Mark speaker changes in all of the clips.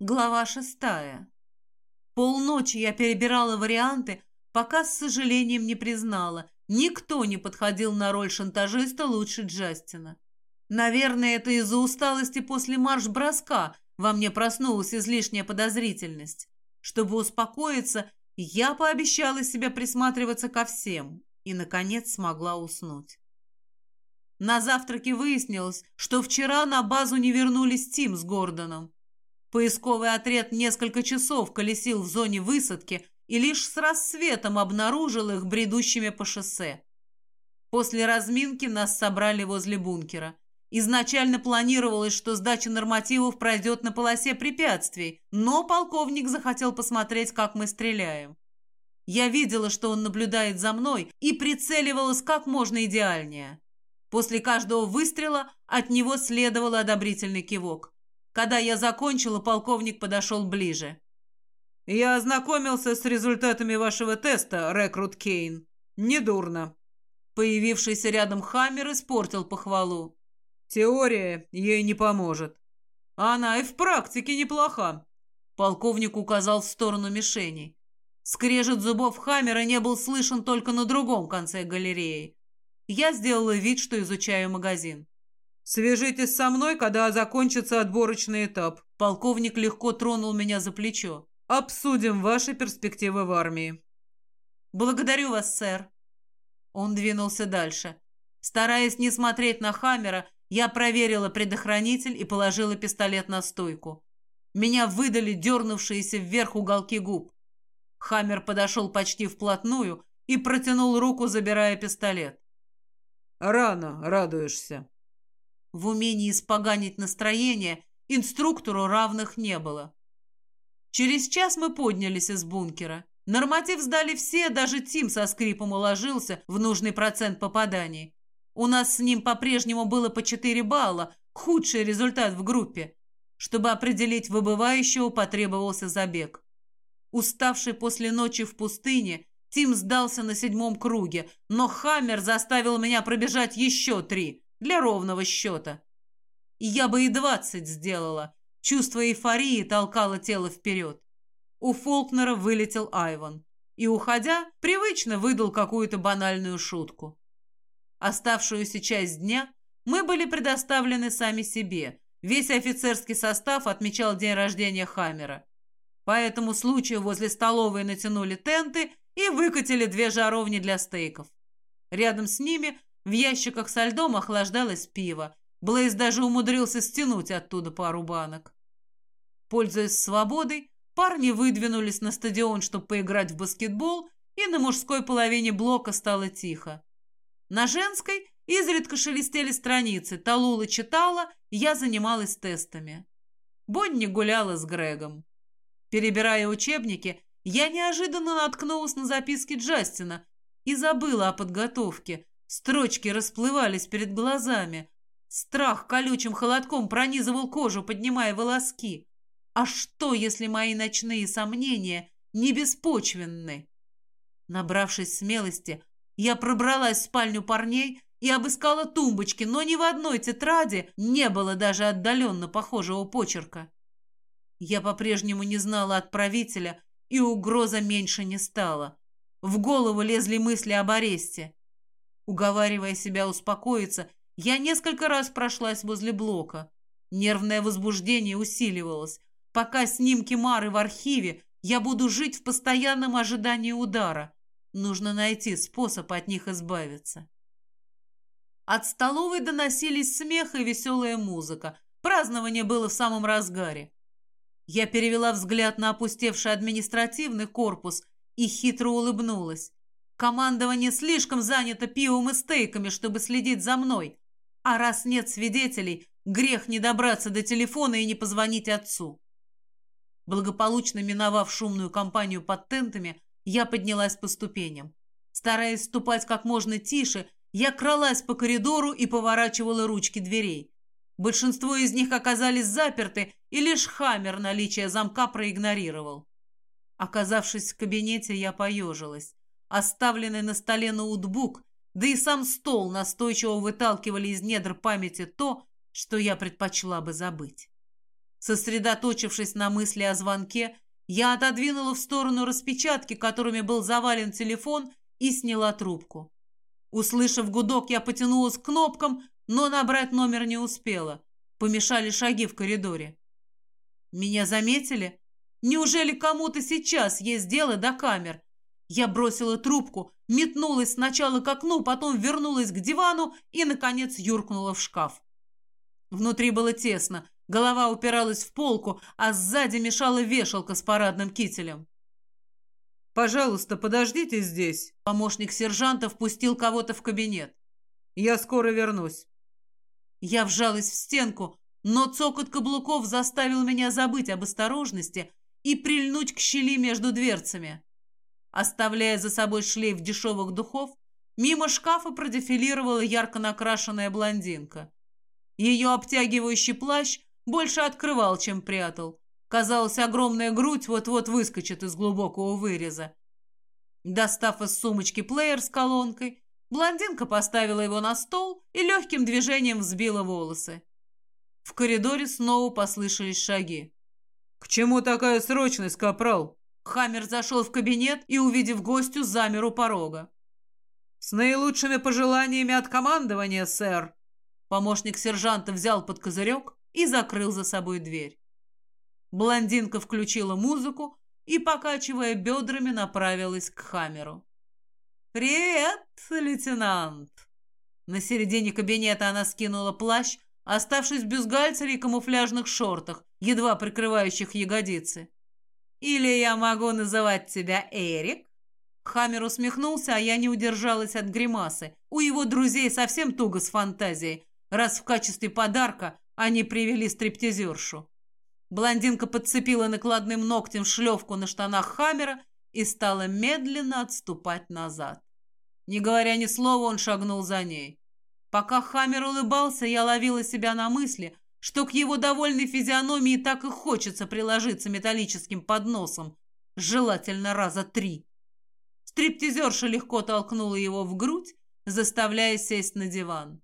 Speaker 1: Глава шестая. Полночи я перебирала варианты, пока с сожалением не признала, никто не подходил на роль шантажиста лучше Джастина. Наверное, это из-за усталости после марш-броска во мне проснулась излишняя подозрительность. Чтобы успокоиться, я пообещала себе присматриваться ко всем и, наконец, смогла уснуть. На завтраке выяснилось, что вчера на базу не вернулись Тим с Гордоном. Поисковый отряд несколько часов колесил в зоне высадки и лишь с рассветом обнаружил их бредущими по шоссе. После разминки нас собрали возле бункера. Изначально планировалось, что сдача нормативов пройдет на полосе препятствий, но полковник захотел посмотреть, как мы стреляем. Я видела, что он наблюдает за мной и прицеливалась как можно идеальнее. После каждого выстрела от него следовал одобрительный кивок. Когда я закончила, полковник подошел ближе. «Я ознакомился с результатами вашего теста, рекрут Кейн. Недурно». Появившийся рядом Хаммер испортил похвалу. «Теория ей не поможет. Она и в практике неплоха». Полковник указал в сторону мишеней. Скрежет зубов Хаммера не был слышен только на другом конце галереи. Я сделала вид, что изучаю магазин. «Свяжитесь со мной, когда закончится отборочный этап». Полковник легко тронул меня за плечо. «Обсудим ваши перспективы в армии». «Благодарю вас, сэр». Он двинулся дальше. Стараясь не смотреть на Хаммера, я проверила предохранитель и положила пистолет на стойку. Меня выдали дернувшиеся вверх уголки губ. Хаммер подошел почти вплотную и протянул руку, забирая пистолет. «Рано радуешься», в умении испоганить настроение инструктору равных не было. Через час мы поднялись из бункера. Норматив сдали все, даже Тим со скрипом уложился в нужный процент попаданий. У нас с ним по-прежнему было по 4 балла, худший результат в группе. Чтобы определить выбывающего, потребовался забег. Уставший после ночи в пустыне, Тим сдался на седьмом круге, но Хаммер заставил меня пробежать еще три для ровного счета. Я бы и двадцать сделала. Чувство эйфории толкало тело вперед. У Фолкнера вылетел Айван. И, уходя, привычно выдал какую-то банальную шутку. Оставшуюся часть дня мы были предоставлены сами себе. Весь офицерский состав отмечал день рождения Хаммера. По этому случаю возле столовой натянули тенты и выкатили две жаровни для стейков. Рядом с ними в ящиках со льдом охлаждалось пиво. Блейз даже умудрился стянуть оттуда пару банок. Пользуясь свободой, парни выдвинулись на стадион, чтобы поиграть в баскетбол, и на мужской половине блока стало тихо. На женской изредка шелестели страницы, Талула читала, я занималась тестами. Бонни гуляла с Грегом. Перебирая учебники, я неожиданно наткнулась на записки Джастина и забыла о подготовке, Строчки расплывались перед глазами. Страх колючим холодком пронизывал кожу, поднимая волоски. А что, если мои ночные сомнения не беспочвенны? Набравшись смелости, я пробралась в спальню парней и обыскала тумбочки, но ни в одной тетради не было даже отдаленно похожего почерка. Я по-прежнему не знала отправителя, и угроза меньше не стала. В голову лезли мысли об аресте. Уговаривая себя успокоиться, я несколько раз прошлась возле блока. Нервное возбуждение усиливалось. Пока снимки Мары в архиве, я буду жить в постоянном ожидании удара. Нужно найти способ от них избавиться. От столовой доносились смех и веселая музыка. Празднование было в самом разгаре. Я перевела взгляд на опустевший административный корпус и хитро улыбнулась. Командование слишком занято пивом и стейками, чтобы следить за мной. А раз нет свидетелей, грех не добраться до телефона и не позвонить отцу. Благополучно миновав шумную компанию под тентами, я поднялась по ступеням. Стараясь ступать как можно тише, я кралась по коридору и поворачивала ручки дверей. Большинство из них оказались заперты, и лишь Хаммер наличие замка проигнорировал. Оказавшись в кабинете, я поежилась. Оставленный на столе ноутбук, да и сам стол настойчиво выталкивали из недр памяти то, что я предпочла бы забыть. Сосредоточившись на мысли о звонке, я отодвинула в сторону распечатки, которыми был завален телефон, и сняла трубку. Услышав гудок, я потянулась к кнопкам, но набрать номер не успела. Помешали шаги в коридоре. Меня заметили? Неужели кому-то сейчас есть дело до камер? Я бросила трубку, метнулась сначала к окну, потом вернулась к дивану и, наконец, юркнула в шкаф. Внутри было тесно, голова упиралась в полку, а сзади мешала вешалка с парадным кителем.
Speaker 2: «Пожалуйста, подождите здесь».
Speaker 1: Помощник сержанта впустил кого-то в кабинет.
Speaker 2: «Я скоро вернусь».
Speaker 1: Я вжалась в стенку, но цокот каблуков заставил меня забыть об осторожности и прильнуть к щели между дверцами. Оставляя за собой шлейф дешевых духов, мимо шкафа продефилировала ярко накрашенная блондинка. Ее обтягивающий плащ больше открывал, чем прятал. Казалось, огромная грудь вот-вот выскочит из глубокого выреза. Достав из сумочки плеер с колонкой, блондинка поставила его на стол и легким движением взбила волосы. В коридоре снова послышались шаги.
Speaker 2: «К чему такая срочность, капрал?»
Speaker 1: Хаммер зашел в кабинет и, увидев гостю, замер у порога.
Speaker 2: «С наилучшими пожеланиями от командования, сэр!»
Speaker 1: Помощник сержанта взял под козырек и закрыл за собой дверь. Блондинка включила музыку и, покачивая бедрами, направилась к Хамеру. «Привет, лейтенант!» На середине кабинета она скинула плащ, оставшись в бюстгальтере и камуфляжных шортах, едва прикрывающих ягодицы. «Или я могу называть тебя Эрик?» Хаммер усмехнулся, а я не удержалась от гримасы. У его друзей совсем туго с фантазией, раз в качестве подарка они привели стриптизершу. Блондинка подцепила накладным ногтем шлевку на штанах Хаммера и стала медленно отступать назад. Не говоря ни слова, он шагнул за ней. Пока Хаммер улыбался, я ловила себя на мысли, что к его довольной физиономии так и хочется приложиться металлическим подносом, желательно раза три. Стриптизерша легко толкнула его в грудь, заставляя сесть на диван.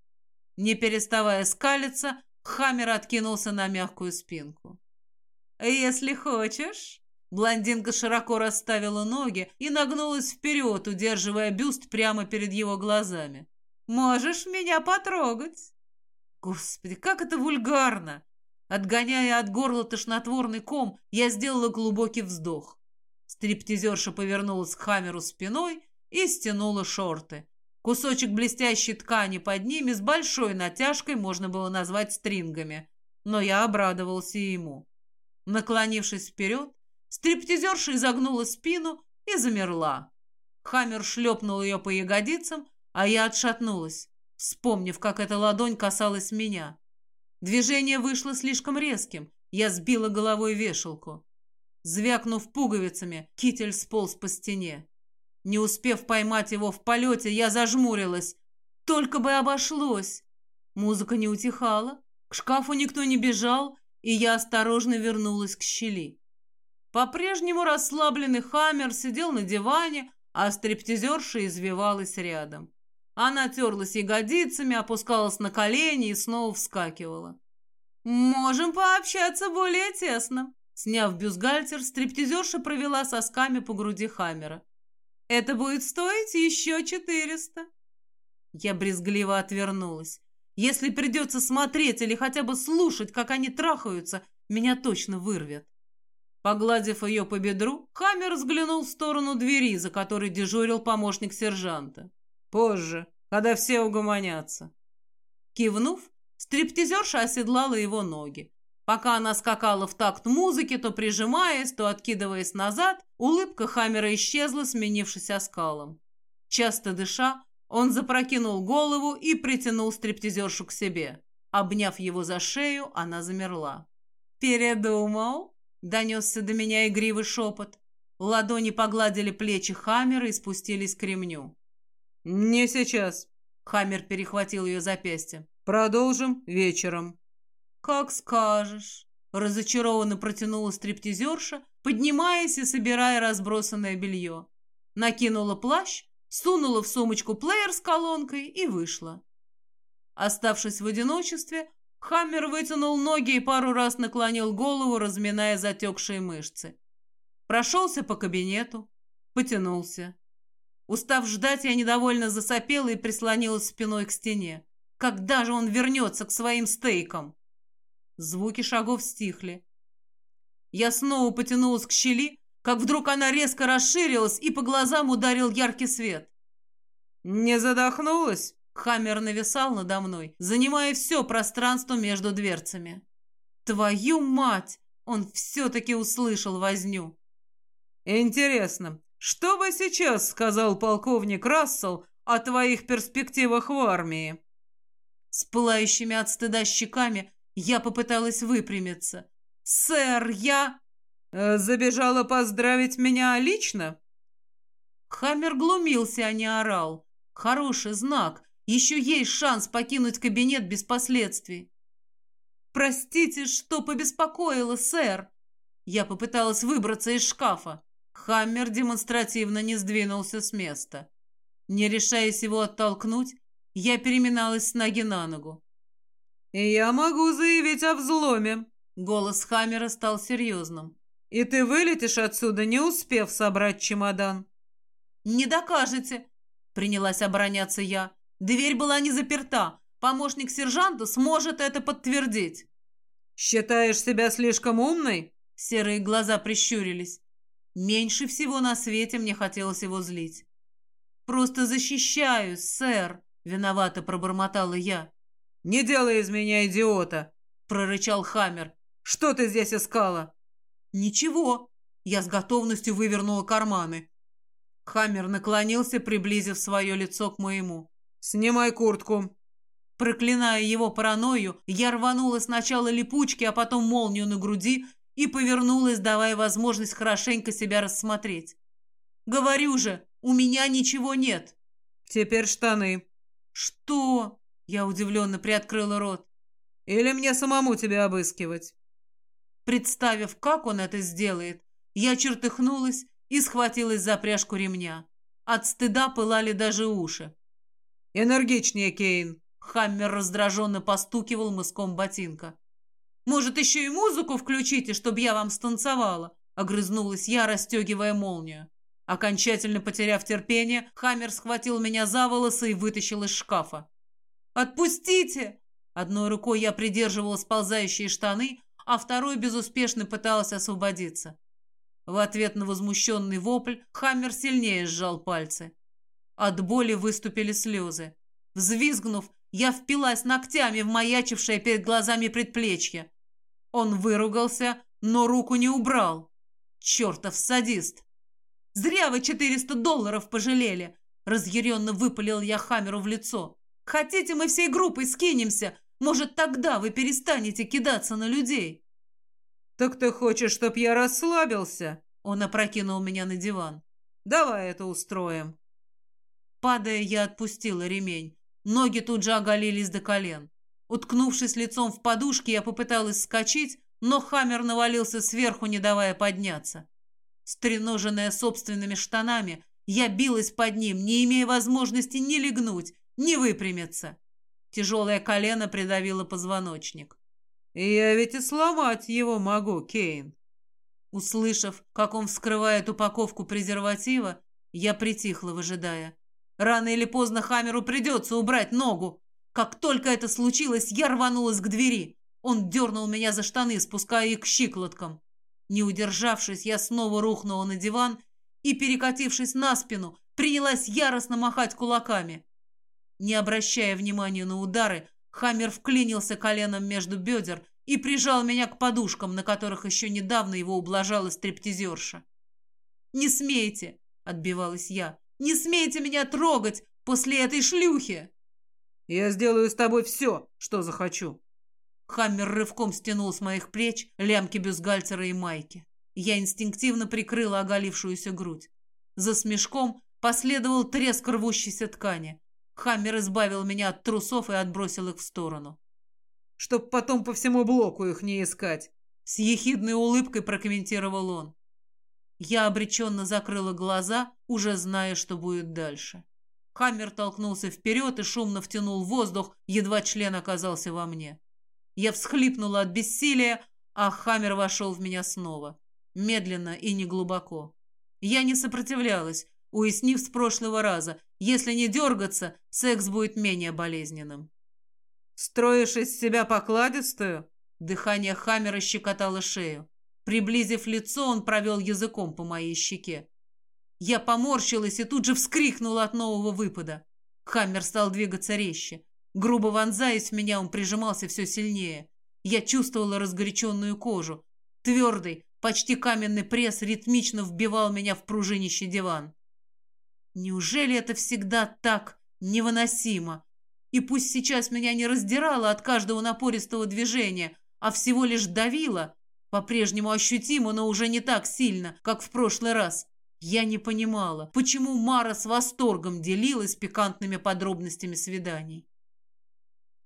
Speaker 1: Не переставая скалиться, Хаммер откинулся на мягкую спинку. «Если хочешь...» Блондинка широко расставила ноги и нагнулась вперед, удерживая бюст прямо перед его глазами. «Можешь меня потрогать?» Господи, как это вульгарно! Отгоняя от горла тошнотворный ком, я сделала глубокий вздох. Стриптизерша повернулась к Хамеру спиной и стянула шорты. Кусочек блестящей ткани под ними с большой натяжкой можно было назвать стрингами, но я обрадовался ему. Наклонившись вперед, стриптизерша изогнула спину и замерла. Хаммер шлепнул ее по ягодицам, а я отшатнулась вспомнив, как эта ладонь касалась меня. Движение вышло слишком резким. Я сбила головой вешалку. Звякнув пуговицами, китель сполз по стене. Не успев поймать его в полете, я зажмурилась. Только бы обошлось. Музыка не утихала, к шкафу никто не бежал, и я осторожно вернулась к щели. По-прежнему расслабленный Хаммер сидел на диване, а стриптизерша извивалась рядом. Она терлась ягодицами, опускалась на колени и снова вскакивала. «Можем пообщаться более тесно». Сняв бюстгальтер, стриптизерша провела сосками по груди Хаммера. «Это будет стоить еще четыреста». Я брезгливо отвернулась. Если придется смотреть или хотя бы слушать, как они трахаются, меня точно вырвет. Погладив ее по бедру, Хаммер взглянул в сторону двери, за которой дежурил помощник сержанта.
Speaker 2: Позже, когда все угомонятся.
Speaker 1: Кивнув, стриптизерша оседлала его ноги. Пока она скакала в такт музыки, то прижимаясь, то откидываясь назад, улыбка Хаммера исчезла, сменившись оскалом. Часто дыша, он запрокинул голову и притянул стриптизершу к себе. Обняв его за шею, она замерла. «Передумал?» — донесся до меня игривый шепот. Ладони погладили плечи Хаммера и спустились к ремню.
Speaker 2: «Не сейчас».
Speaker 1: Хаммер перехватил ее запястье.
Speaker 2: «Продолжим вечером».
Speaker 1: «Как скажешь», — разочарованно протянула стриптизерша, поднимаясь и собирая разбросанное белье. Накинула плащ, сунула в сумочку плеер с колонкой и вышла. Оставшись в одиночестве, Хаммер вытянул ноги и пару раз наклонил голову, разминая затекшие мышцы. Прошелся по кабинету, потянулся. Устав ждать, я недовольно засопела и прислонилась спиной к стене. Когда же он вернется к своим стейкам? Звуки шагов стихли. Я снова потянулась к щели, как вдруг она резко расширилась, и по глазам ударил яркий свет.
Speaker 2: «Не задохнулась?»
Speaker 1: Хаммер нависал надо мной, занимая все пространство между дверцами. «Твою мать!» Он все-таки услышал возню.
Speaker 2: «Интересно, что бы сейчас сказал полковник Рассел о твоих перспективах в армии?»
Speaker 1: С пылающими от стыда щеками я попыталась выпрямиться. «Сэр, я...»
Speaker 2: э, «Забежала поздравить меня лично?»
Speaker 1: Хаммер глумился, а не орал. Хороший знак. Еще есть шанс покинуть кабинет без последствий. «Простите, что побеспокоила, сэр!» Я попыталась выбраться из шкафа. Хаммер демонстративно не сдвинулся с места. Не решаясь его оттолкнуть, я переминалась с ноги на ногу.
Speaker 2: «Я могу заявить о взломе!»
Speaker 1: Голос Хаммера стал серьезным.
Speaker 2: «И ты вылетишь отсюда, не успев собрать чемодан!»
Speaker 1: «Не докажете!» Принялась обороняться я. «Дверь была не заперта. Помощник сержанта сможет это подтвердить».
Speaker 2: «Считаешь себя слишком умной?»
Speaker 1: Серые глаза прищурились. Меньше всего на свете мне хотелось его злить. «Просто защищаюсь, сэр!» — виновато пробормотала я.
Speaker 2: «Не делай из меня идиота!»
Speaker 1: — прорычал Хаммер.
Speaker 2: «Что ты здесь искала?»
Speaker 1: «Ничего!» Я с готовностью вывернула карманы. Хаммер наклонился, приблизив свое лицо к моему.
Speaker 2: «Снимай куртку!»
Speaker 1: Проклиная его паранойю, я рванула сначала липучки, а потом молнию на груди и повернулась, давая возможность хорошенько себя рассмотреть. «Говорю же, у меня ничего нет!»
Speaker 2: «Теперь штаны!»
Speaker 1: «Что?» Я удивленно приоткрыла рот.
Speaker 2: «Или мне самому тебя обыскивать?»
Speaker 1: Представив, как он это сделает, я чертыхнулась и схватилась за пряжку ремня. От стыда пылали даже уши.
Speaker 2: «Энергичнее, Кейн!»
Speaker 1: Хаммер раздраженно постукивал мыском ботинка. «Может, еще и музыку включите, чтобы я вам станцевала?» Огрызнулась я, расстегивая молнию. Окончательно потеряв терпение, Хаммер схватил меня за волосы и вытащил из шкафа. «Отпустите!» Одной рукой я придерживала сползающие штаны, а второй безуспешно пыталась освободиться. В ответ на возмущенный вопль Хаммер сильнее сжал пальцы. От боли выступили слезы. Взвизгнув, я впилась ногтями в маячившее перед глазами предплечье. Он выругался, но руку не убрал. Чертов садист! «Зря вы четыреста долларов пожалели!» Разъяренно выпалил я Хамеру в лицо. «Хотите, мы всей группой скинемся? Может, тогда вы перестанете кидаться на людей?»
Speaker 2: «Так ты хочешь, чтоб я расслабился?»
Speaker 1: Он опрокинул меня на диван.
Speaker 2: «Давай это устроим».
Speaker 1: Падая, я отпустила ремень. Ноги тут же оголились до колен. Уткнувшись лицом в подушки, я попыталась вскочить, но Хаммер навалился сверху, не давая подняться. Стреноженная собственными штанами, я билась под ним, не имея возможности ни легнуть, ни выпрямиться. Тяжелое колено придавило позвоночник.
Speaker 2: «Я ведь и сломать его могу, Кейн».
Speaker 1: Услышав, как он вскрывает упаковку презерватива, я притихла, выжидая. Рано или поздно Хамеру придется убрать ногу. Как только это случилось, я рванулась к двери. Он дернул меня за штаны, спуская их к щиколоткам. Не удержавшись, я снова рухнула на диван и, перекатившись на спину, принялась яростно махать кулаками. Не обращая внимания на удары, Хаммер вклинился коленом между бедер и прижал меня к подушкам, на которых еще недавно его ублажала стриптизерша. «Не смейте!» — отбивалась я. «Не смейте меня трогать после этой шлюхи!»
Speaker 2: «Я сделаю с тобой все, что захочу!»
Speaker 1: Хаммер рывком стянул с моих плеч лямки бюстгальтера и майки. Я инстинктивно прикрыла оголившуюся грудь. За смешком последовал треск рвущейся ткани. Хаммер избавил меня от трусов и отбросил их в сторону.
Speaker 2: «Чтоб потом по всему блоку их не искать!»
Speaker 1: С ехидной улыбкой прокомментировал он. Я обреченно закрыла глаза, уже зная, что будет дальше. Хаммер толкнулся вперед и шумно втянул воздух, едва член оказался во мне. Я всхлипнула от бессилия, а Хаммер вошел в меня снова. Медленно и неглубоко. Я не сопротивлялась, уяснив с прошлого раза, если не дергаться, секс будет менее болезненным.
Speaker 2: «Строишь из себя покладистую?»
Speaker 1: Дыхание Хаммера щекотало шею. Приблизив лицо, он провел языком по моей щеке. Я поморщилась и тут же вскрикнула от нового выпада. Хаммер стал двигаться резче. Грубо вонзаясь в меня, он прижимался все сильнее. Я чувствовала разгоряченную кожу. Твердый, почти каменный пресс ритмично вбивал меня в пружинищий диван. Неужели это всегда так невыносимо? И пусть сейчас меня не раздирало от каждого напористого движения, а всего лишь давило, по-прежнему ощутимо, но уже не так сильно, как в прошлый раз. Я не понимала, почему Мара с восторгом делилась пикантными подробностями свиданий.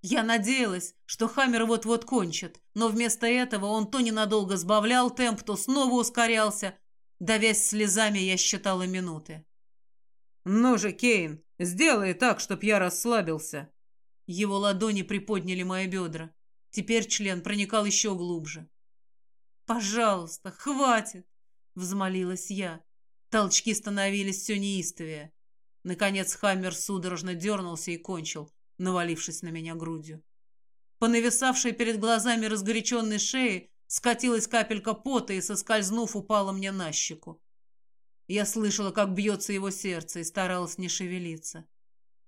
Speaker 1: Я надеялась, что Хаммер вот-вот кончит, но вместо этого он то ненадолго сбавлял темп, то снова ускорялся. Давясь слезами, я считала минуты.
Speaker 2: «Ну же, Кейн, сделай так, чтоб я расслабился».
Speaker 1: Его ладони приподняли мои бедра. Теперь член проникал еще глубже. «Пожалуйста, хватит!» — взмолилась я. Толчки становились все неистовее. Наконец Хаммер судорожно дернулся и кончил, навалившись на меня грудью. По нависавшей перед глазами разгоряченной шее скатилась капелька пота и, соскользнув, упала мне на щеку. Я слышала, как бьется его сердце, и старалась не шевелиться.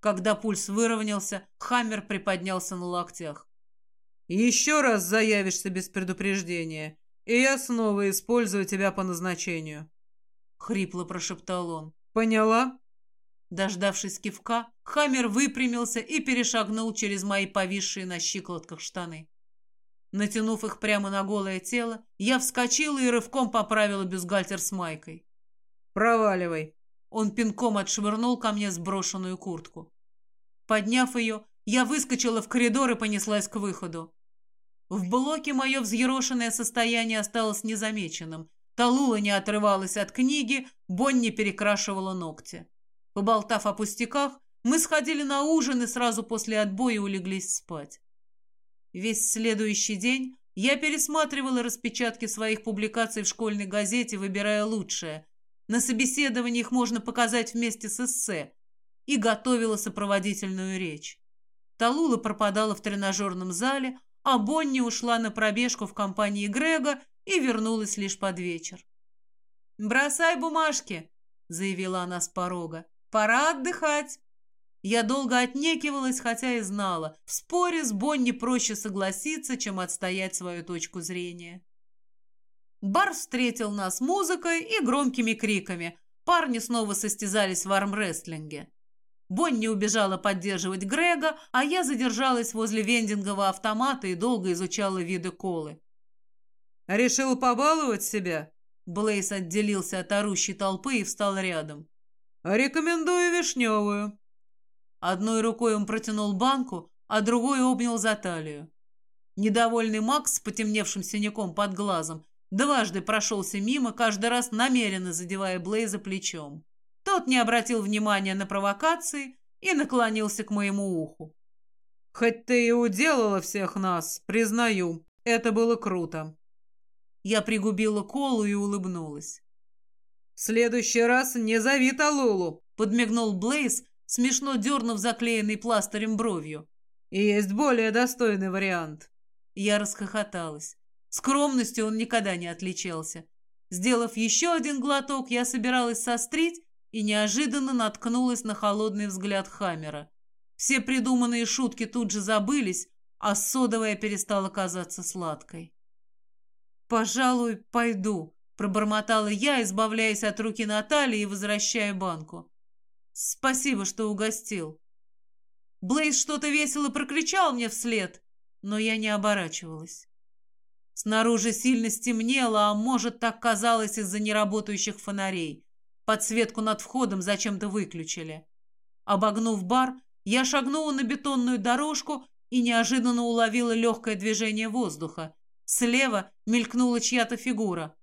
Speaker 1: Когда пульс выровнялся, Хаммер приподнялся на локтях.
Speaker 2: «Еще раз заявишься без предупреждения, и я снова использую тебя по назначению», —
Speaker 1: хрипло прошептал он.
Speaker 2: «Поняла?»
Speaker 1: Дождавшись кивка, Хаммер выпрямился и перешагнул через мои повисшие на щиколотках штаны. Натянув их прямо на голое тело, я вскочила и рывком поправила бюстгальтер с майкой.
Speaker 2: «Проваливай!»
Speaker 1: Он пинком отшвырнул ко мне сброшенную куртку. Подняв ее, я выскочила в коридор и понеслась к выходу. В блоке мое взъерошенное состояние осталось незамеченным. Талула не отрывалась от книги, Бонни перекрашивала ногти. Поболтав о пустяках, мы сходили на ужин и сразу после отбоя улеглись спать. Весь следующий день я пересматривала распечатки своих публикаций в школьной газете, выбирая лучшее. На собеседовании их можно показать вместе с эссе. И готовила сопроводительную речь. Талула пропадала в тренажерном зале, а Бонни ушла на пробежку в компании Грега и вернулась лишь под вечер. «Бросай бумажки», — заявила она с порога. Пора отдыхать. Я долго отнекивалась, хотя и знала, в споре с Бонни проще согласиться, чем отстоять свою точку зрения. Бар встретил нас музыкой и громкими криками. Парни снова состязались в армрестлинге. Бонни убежала поддерживать Грега, а я задержалась возле вендингового автомата и долго изучала виды колы.
Speaker 2: «Решил побаловать себя?»
Speaker 1: Блейс отделился от орущей толпы и встал рядом.
Speaker 2: «Рекомендую вишневую».
Speaker 1: Одной рукой он протянул банку, а другой обнял за талию. Недовольный Макс с потемневшим синяком под глазом дважды прошелся мимо, каждый раз намеренно задевая Блейза плечом. Тот не обратил внимания на провокации и наклонился к моему уху.
Speaker 2: «Хоть ты и уделала всех нас, признаю, это было круто».
Speaker 1: Я пригубила колу и улыбнулась.
Speaker 2: «В следующий раз не зови Талулу», —
Speaker 1: подмигнул Блейз, смешно дернув заклеенный пластырем бровью.
Speaker 2: «Есть более достойный вариант».
Speaker 1: Я расхохоталась. Скромностью он никогда не отличался. Сделав еще один глоток, я собиралась сострить и неожиданно наткнулась на холодный взгляд Хаммера. Все придуманные шутки тут же забылись, а содовая перестала казаться сладкой. «Пожалуй, пойду», Пробормотала я, избавляясь от руки Натальи и возвращая банку. «Спасибо, что угостил». Блейз что-то весело прокричал мне вслед, но я не оборачивалась. Снаружи сильно стемнело, а может, так казалось из-за неработающих фонарей. Подсветку над входом зачем-то выключили. Обогнув бар, я шагнула на бетонную дорожку и неожиданно уловила легкое движение воздуха. Слева мелькнула чья-то фигура.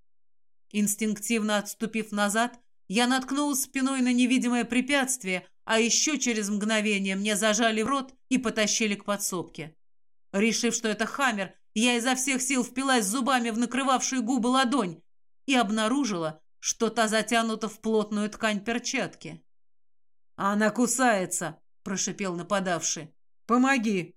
Speaker 1: Инстинктивно отступив назад, я наткнулась спиной на невидимое препятствие, а еще через мгновение мне зажали в рот и потащили к подсобке. Решив, что это Хаммер, Я изо всех сил впилась зубами в накрывавшую губы ладонь и обнаружила, что та затянута в плотную ткань перчатки.
Speaker 2: «Она кусается!» – прошипел нападавший. «Помоги!»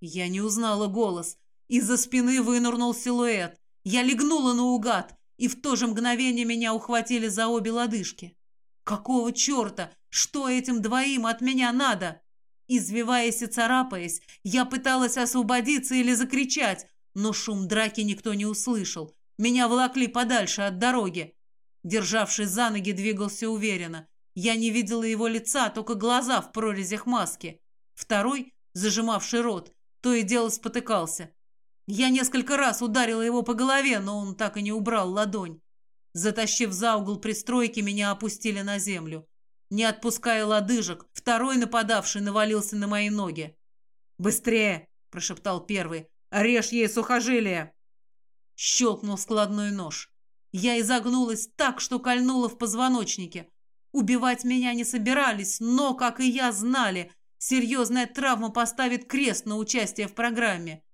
Speaker 1: Я не узнала голос. Из-за спины вынырнул силуэт. Я легнула наугад, и в то же мгновение меня ухватили за обе лодыжки. Какого черта? Что этим двоим от меня надо? Извиваясь и царапаясь, я пыталась освободиться или закричать, но шум драки никто не услышал. Меня волокли подальше от дороги. Державший за ноги, двигался уверенно. Я не видела его лица, только глаза в прорезях маски. Второй, зажимавший рот, то и дело спотыкался. Я несколько раз ударила его по голове, но он так и не убрал ладонь. Затащив за угол пристройки, меня опустили на землю. Не отпуская лодыжек, второй нападавший навалился на мои ноги.
Speaker 2: «Быстрее!» – прошептал первый. «Режь ей сухожилие!»
Speaker 1: Щелкнул складной нож. Я изогнулась так, что кольнула в позвоночнике. Убивать меня не собирались, но, как и я, знали, серьезная травма поставит крест на участие в программе.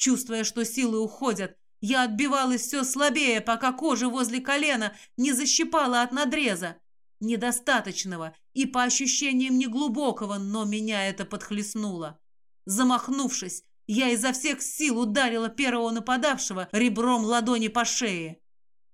Speaker 1: Чувствуя, что силы уходят, я отбивалась все слабее, пока кожа возле колена не защипала от надреза. Недостаточного и, по ощущениям, неглубокого, но меня это подхлестнуло. Замахнувшись, я изо всех сил ударила первого нападавшего ребром ладони по шее.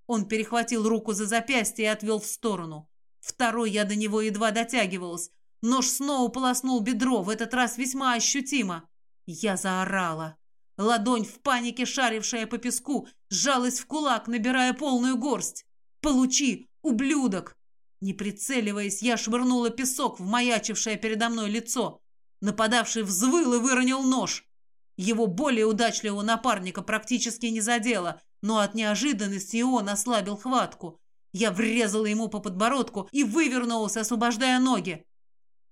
Speaker 1: Он перехватил руку за запястье и отвел в сторону. Второй я до него едва дотягивалась. Нож снова полоснул бедро, в этот раз весьма ощутимо. Я заорала. Ладонь в панике, шарившая по песку, сжалась в кулак, набирая полную горсть. «Получи, ублюдок!» Не прицеливаясь, я швырнула песок в маячившее передо мной лицо. Нападавший взвыл и выронил нож. Его более удачливого напарника практически не задело, но от неожиданности он ослабил хватку. Я врезала ему по подбородку и вывернулась, освобождая ноги.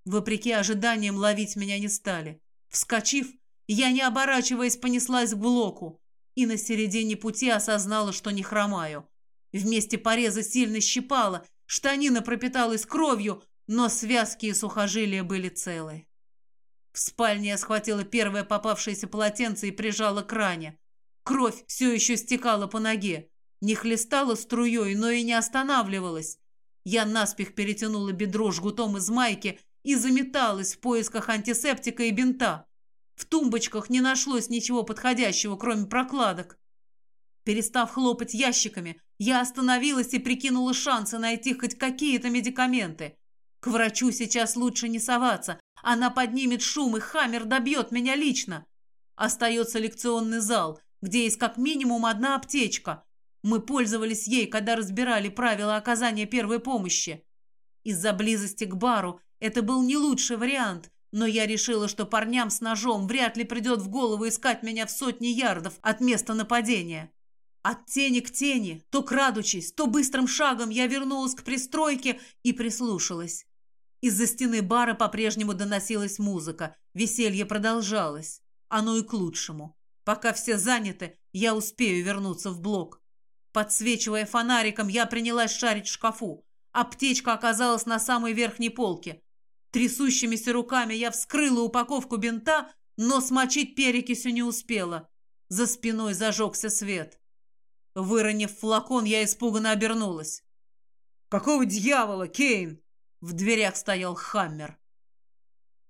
Speaker 1: Вопреки ожиданиям ловить меня не стали. Вскочив, я, не оборачиваясь, понеслась к блоку и на середине пути осознала, что не хромаю. Вместе пореза сильно щипала, штанина пропиталась кровью, но связки и сухожилия были целы. В спальне я схватила первое попавшееся полотенце и прижала к ране. Кровь все еще стекала по ноге. Не хлестала струей, но и не останавливалась. Я наспех перетянула бедро жгутом из майки и заметалась в поисках антисептика и бинта. В тумбочках не нашлось ничего подходящего, кроме прокладок. Перестав хлопать ящиками, я остановилась и прикинула шансы найти хоть какие-то медикаменты. К врачу сейчас лучше не соваться. Она поднимет шум, и Хаммер добьет меня лично. Остается лекционный зал, где есть как минимум одна аптечка. Мы пользовались ей, когда разбирали правила оказания первой помощи. Из-за близости к бару это был не лучший вариант, но я решила, что парням с ножом вряд ли придет в голову искать меня в сотни ярдов от места нападения. От тени к тени, то крадучись, то быстрым шагом я вернулась к пристройке и прислушалась. Из-за стены бара по-прежнему доносилась музыка, веселье продолжалось. Оно и к лучшему. Пока все заняты, я успею вернуться в блок. Подсвечивая фонариком, я принялась шарить в шкафу. Аптечка оказалась на самой верхней полке. Трясущимися руками я вскрыла упаковку бинта, но смочить перекисью не успела. За спиной зажегся свет. Выронив флакон, я испуганно обернулась.
Speaker 2: «Какого дьявола, Кейн?»
Speaker 1: В дверях стоял Хаммер.